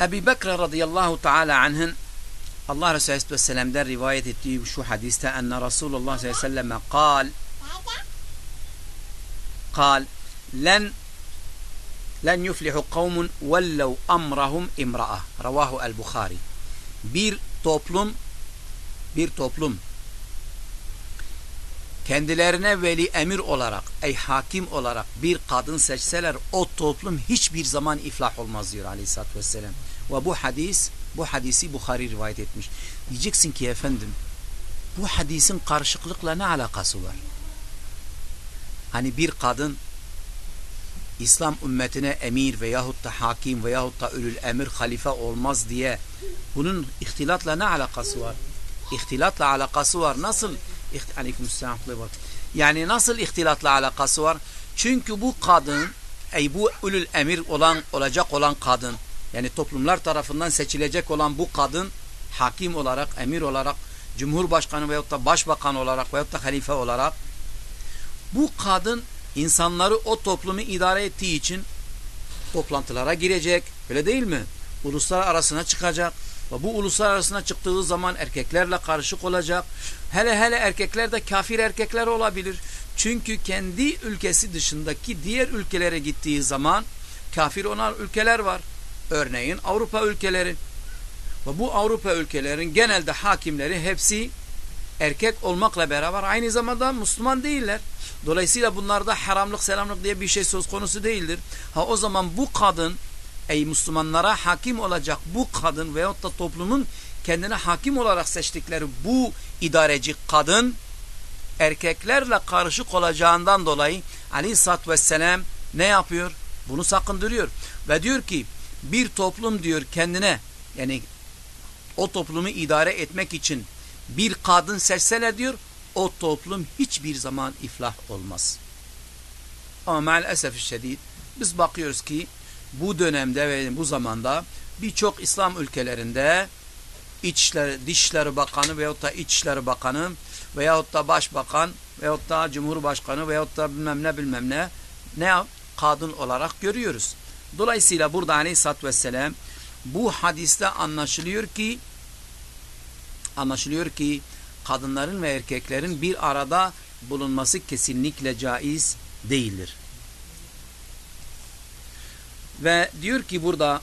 Ebu Bekir radıyallahu teala anh'ın Allah Resulü Aleyhisselam'dan rivayet ettiği şu hadiste enne Resulullah sallallahu aleyhi ve selleme kal kal len len yuflihu kavmun vellev amrahum imra'a ravahu el-Bukhari bir toplum bir toplum kendilerine veli emir olarak ey hakim olarak bir kadın seçseler o toplum hiçbir zaman iflah olmaz diyor aleyhissalatü vesselam ve bu hadis bu hadisi Bukhari rivayet etmiş diyeceksin ki efendim bu hadisin karışıklıkla ne alakası var hani bir kadın İslam ümmetine emir veyahut da hakim veyahut da ölül emir halife olmaz diye bunun ihtilatla ne alakası var? İhtilatla alakası var. Nasıl? Aleykümselam. Yani nasıl ihtilatla alakası var? Çünkü bu kadın ey bu ölül emir olan olacak olan kadın yani toplumlar tarafından seçilecek olan bu kadın hakim olarak, emir olarak, cumhurbaşkanı veyahut da başbakan olarak veyahut da halife olarak bu kadın insanları o toplumu idare ettiği için toplantılara girecek. Öyle değil mi? Uluslar arasına çıkacak. Ve bu uluslar arasına çıktığı zaman erkeklerle karışık olacak. Hele hele erkekler de kafir erkekler olabilir. Çünkü kendi ülkesi dışındaki diğer ülkelere gittiği zaman kafir olan ülkeler var. Örneğin Avrupa ülkeleri. Ve bu Avrupa ülkelerin genelde hakimleri hepsi erkek olmakla beraber aynı zamanda Müslüman değiller. Dolayısıyla bunlarda haramlık selamlık diye bir şey söz konusu değildir. Ha o zaman bu kadın ey Müslümanlara hakim olacak bu kadın veyahut da toplumun kendine hakim olarak seçtikleri bu idareci kadın erkeklerle karışık olacağından dolayı aleyhissalatü vesselam ne yapıyor? Bunu sakındırıyor. Ve diyor ki bir toplum diyor kendine yani o toplumu idare etmek için bir kadın seçseler diyor o toplum hiçbir zaman iflah olmaz. Ama maalesef şiddet biz bakıyoruz ki bu dönemde ve bu zamanda birçok İslam ülkelerinde İçişleri, Dışişleri Bakanı veyahut da İçişleri Bakanı veyahut da Başbakan veyahut da Cumhurbaşkanı veyahut da bilmem ne bilmem ne ne kadın olarak görüyoruz. Dolayısıyla burada aleyhissalatü vesselam bu hadiste anlaşılıyor ki anlaşılıyor ki kadınların ve erkeklerin bir arada bulunması kesinlikle caiz değildir. Ve diyor ki burada